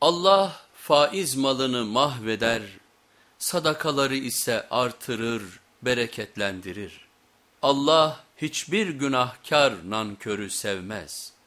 Allah faiz malını mahveder, sadakaları ise artırır, bereketlendirir. Allah hiçbir günahkar nankörü sevmez.''